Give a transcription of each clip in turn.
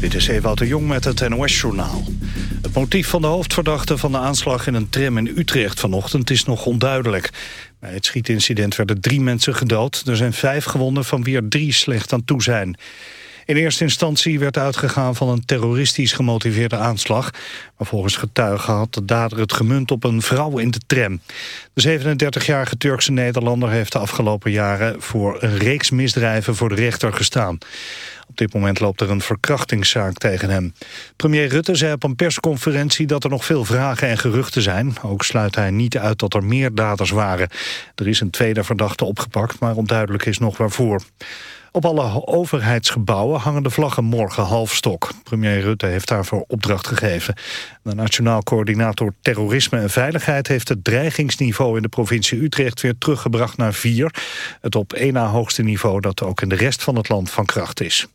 Dit is Ewout de Jong met het NOS-journaal. Het motief van de hoofdverdachte van de aanslag in een tram in Utrecht vanochtend is nog onduidelijk. Bij het schietincident werden drie mensen gedood. Er zijn vijf gewonden van wie er drie slecht aan toe zijn. In eerste instantie werd uitgegaan van een terroristisch gemotiveerde aanslag. Maar volgens getuigen had de dader het gemunt op een vrouw in de tram. De 37-jarige Turkse Nederlander heeft de afgelopen jaren... voor een reeks misdrijven voor de rechter gestaan. Op dit moment loopt er een verkrachtingszaak tegen hem. Premier Rutte zei op een persconferentie dat er nog veel vragen en geruchten zijn. Ook sluit hij niet uit dat er meer daders waren. Er is een tweede verdachte opgepakt, maar onduidelijk is nog waarvoor. Op alle overheidsgebouwen hangen de vlaggen morgen halfstok. Premier Rutte heeft daarvoor opdracht gegeven. De Nationaal Coördinator Terrorisme en Veiligheid... heeft het dreigingsniveau in de provincie Utrecht weer teruggebracht naar vier. Het op één na hoogste niveau dat ook in de rest van het land van kracht is.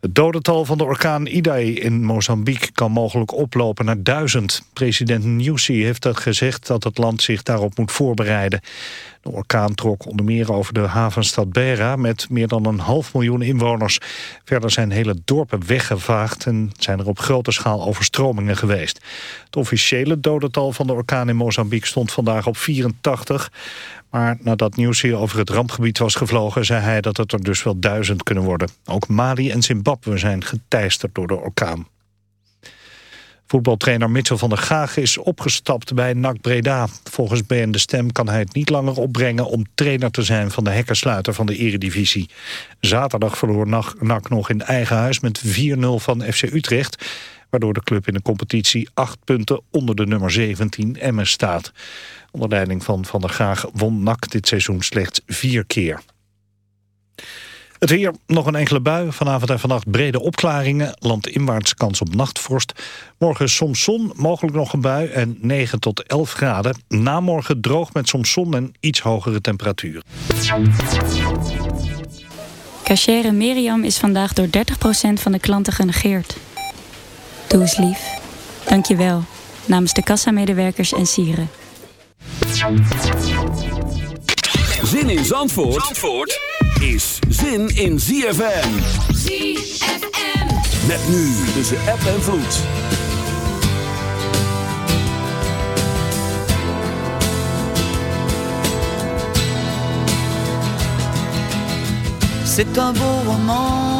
Het dodental van de orkaan Idai in Mozambique kan mogelijk oplopen naar duizend. President Nyusi heeft dat gezegd dat het land zich daarop moet voorbereiden. De orkaan trok onder meer over de havenstad Beira met meer dan een half miljoen inwoners. Verder zijn hele dorpen weggevaagd en zijn er op grote schaal overstromingen geweest. Het officiële dodental van de orkaan in Mozambique stond vandaag op 84. Maar nadat nieuws hier over het rampgebied was gevlogen... zei hij dat het er dus wel duizend kunnen worden. Ook Mali en Zimbabwe zijn geteisterd door de orkaan. Voetbaltrainer Mitchell van der Gaag is opgestapt bij NAC Breda. Volgens BN De Stem kan hij het niet langer opbrengen... om trainer te zijn van de hekkersluiter van de eredivisie. Zaterdag verloor NAC nog in eigen huis met 4-0 van FC Utrecht... waardoor de club in de competitie acht punten onder de nummer 17 Emmen staat. Onder leiding van Van der Graag won NAC dit seizoen slechts vier keer. Het weer, nog een enkele bui. Vanavond en vannacht brede opklaringen. Landinwaarts kans op nachtvorst. Morgen soms zon, mogelijk nog een bui en 9 tot 11 graden. Namorgen droog met soms zon en iets hogere temperatuur. Cachere Miriam is vandaag door 30% van de klanten genegeerd. Doe eens lief. Dank je wel. Namens de kassamedewerkers en sieren. Zin in Zandvoort, Zandvoort is zin in ZFM. ZFM. Met nu tussen app en vloed. C'est un beau roman,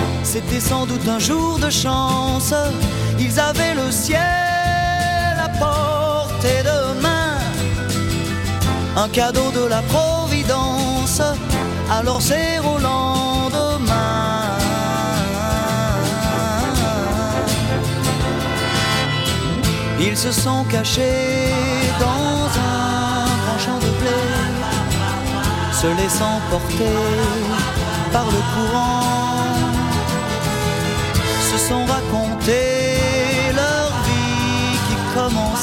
C'était sans doute un jour de chance. Ils avaient le ciel à portée de main un cadeau de la Providence, alors c'est au lendemain. Ils se sont cachés dans un grand champ de blé, se laissant porter par le courant,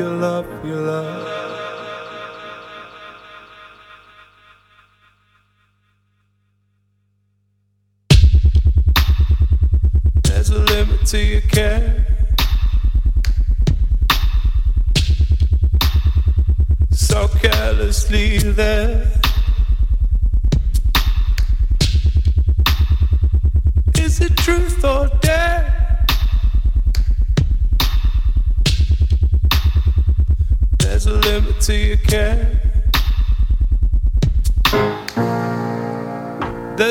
you love, you love.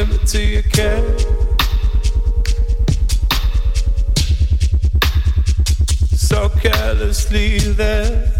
To your care. So carelessly there.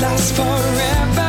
last forever.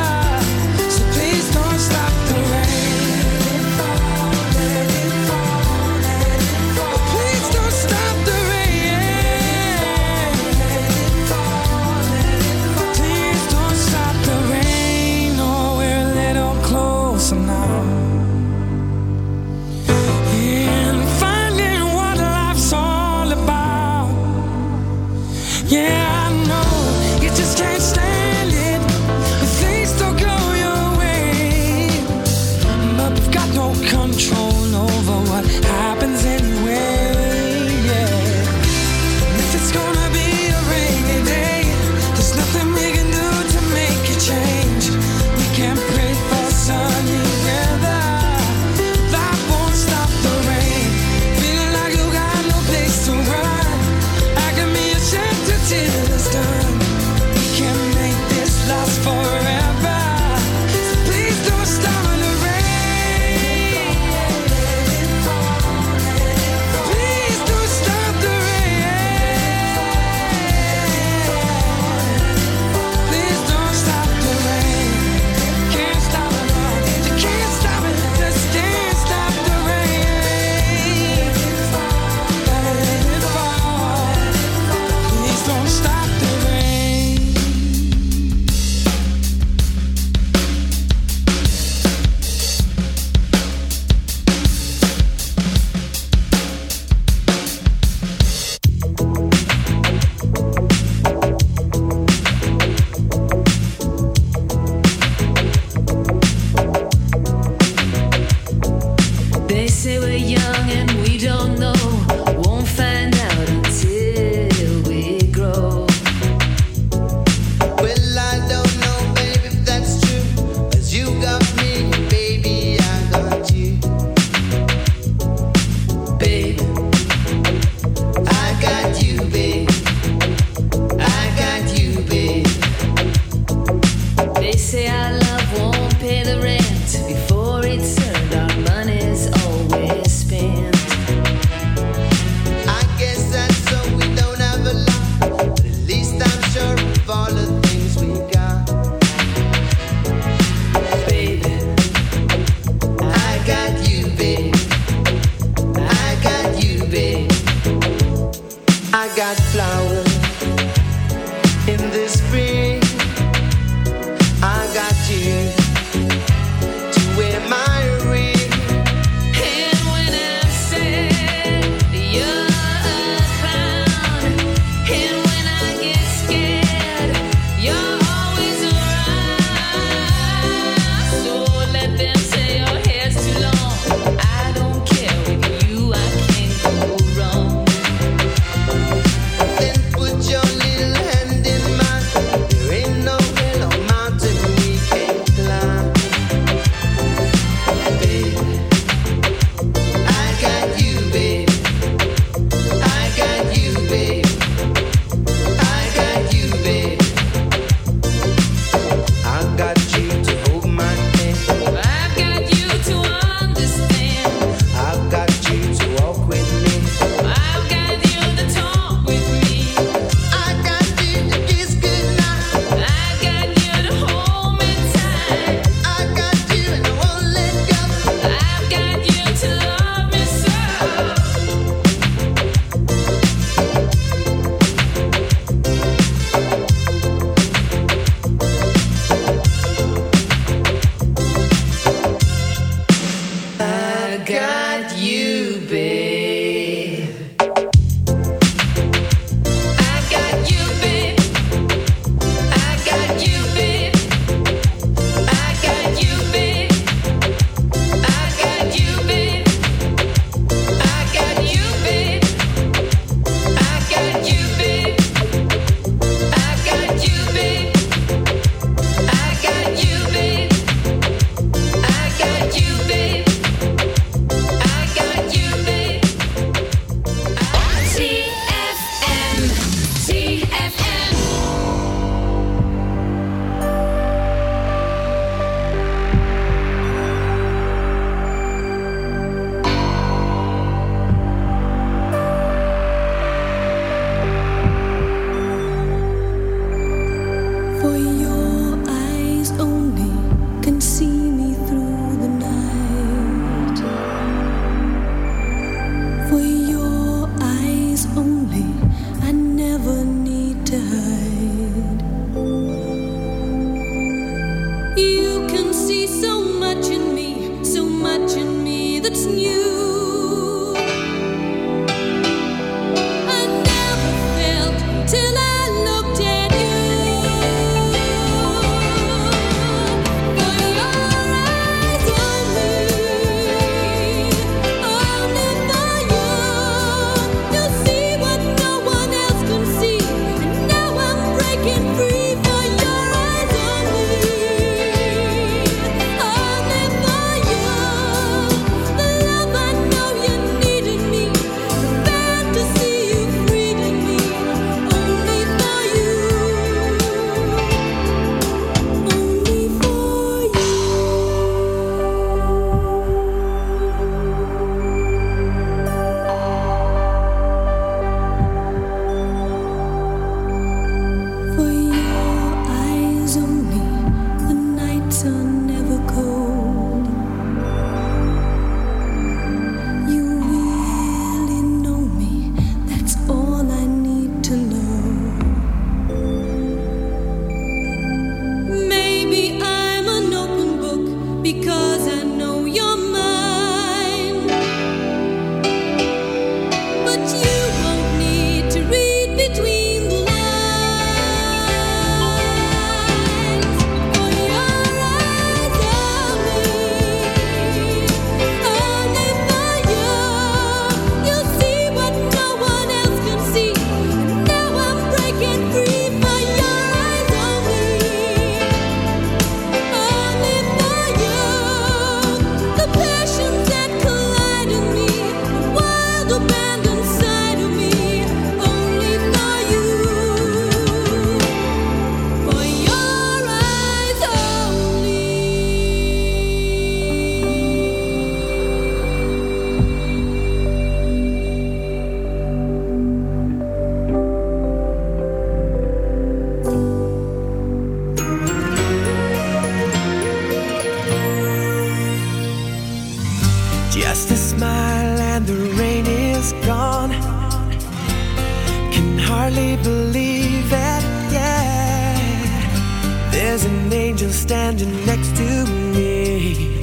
Angel standing next to me,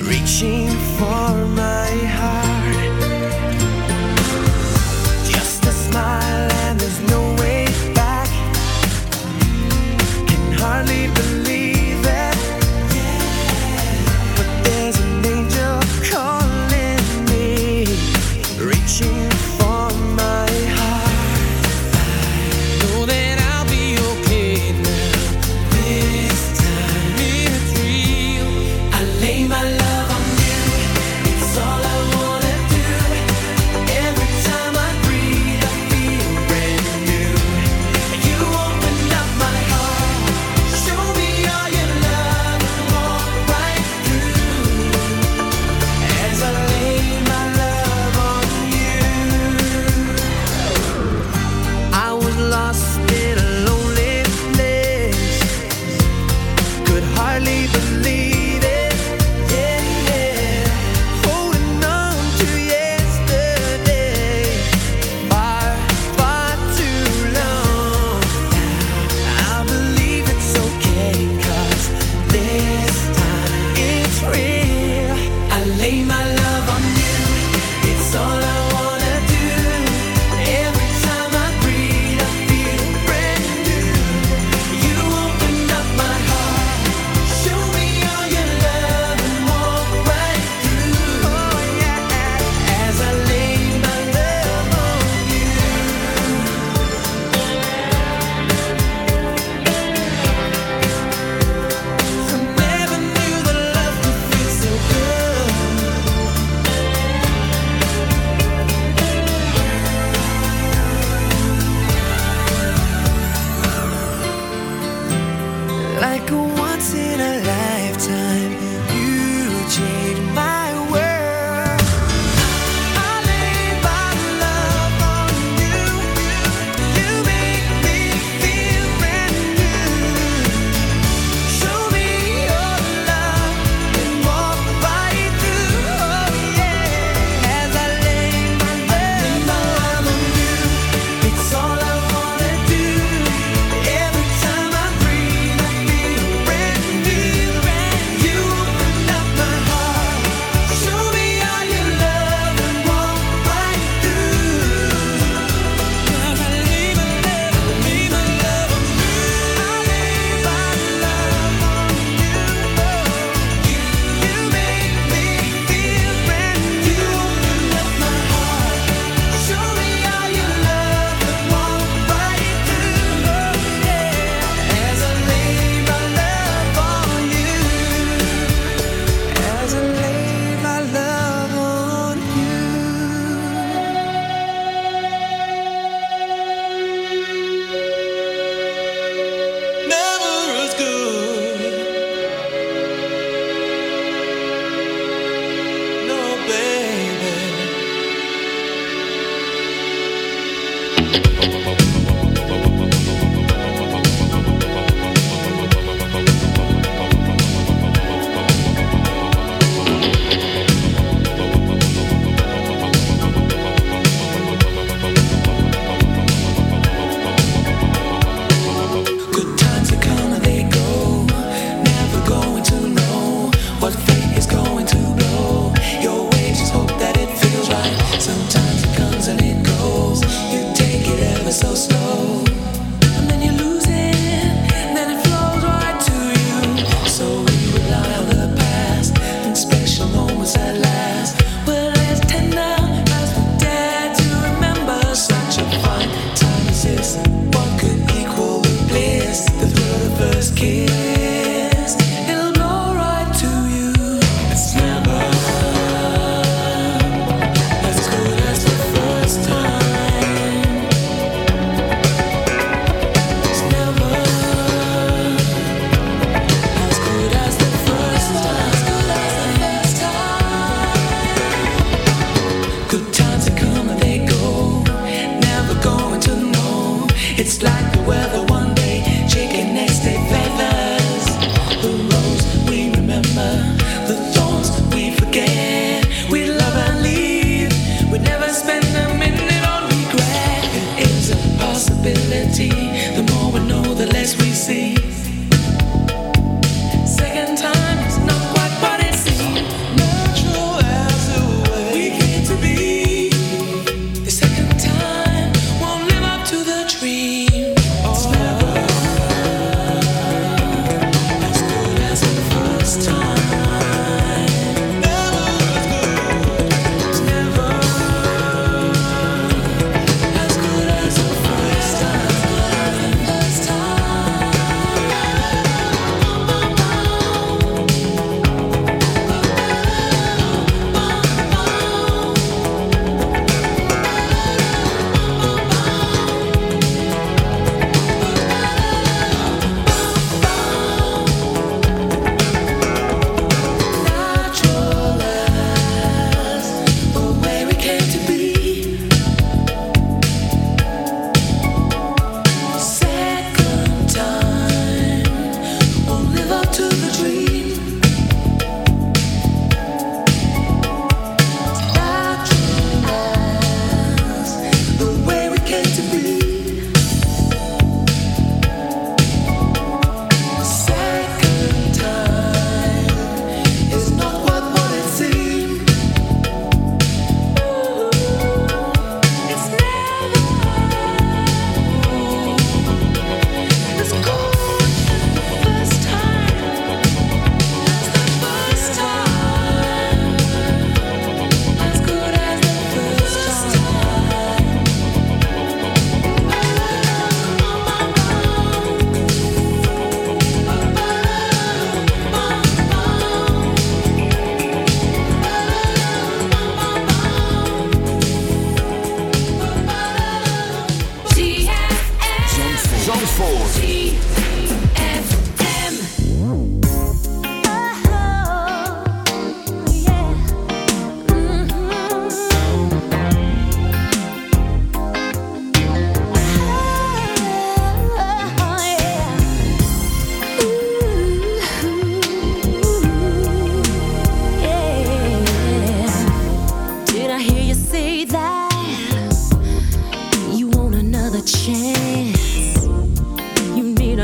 reaching for my heart.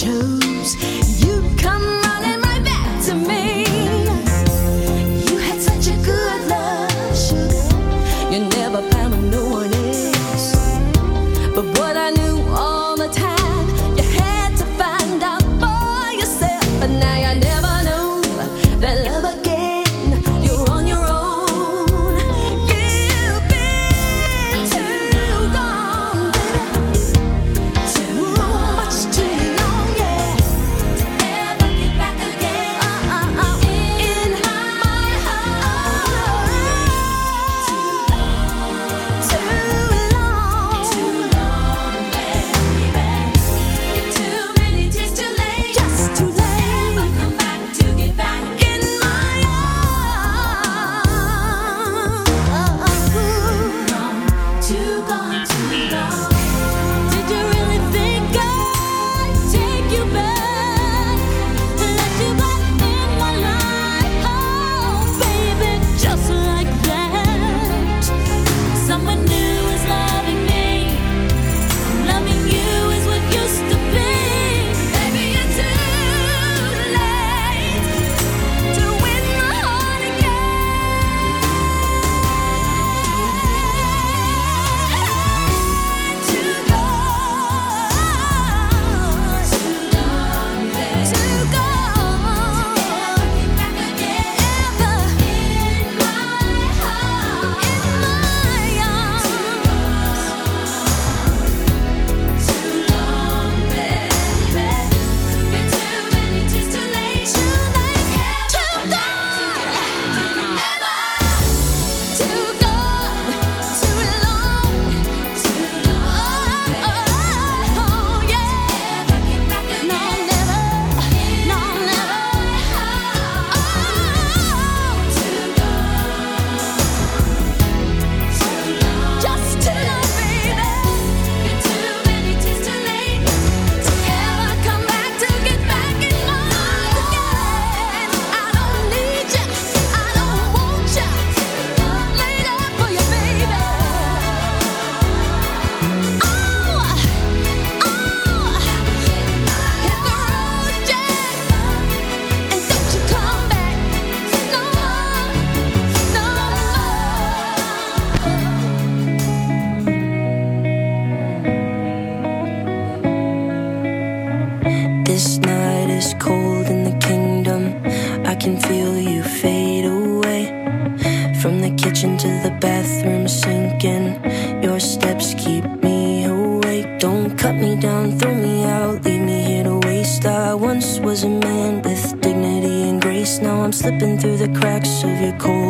chose. slipping through the cracks of your cold